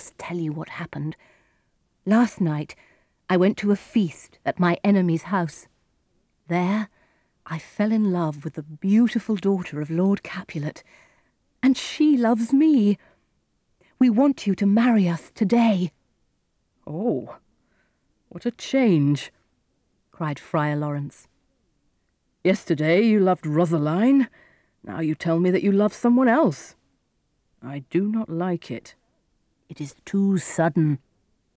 must tell you what happened. Last night, I went to a feast at my enemy's house. There, I fell in love with the beautiful daughter of Lord Capulet, and she loves me. We want you to marry us today. Oh, what a change, cried Friar Lawrence. Yesterday you loved Rosaline, now you tell me that you love someone else. I do not like it. It is too sudden,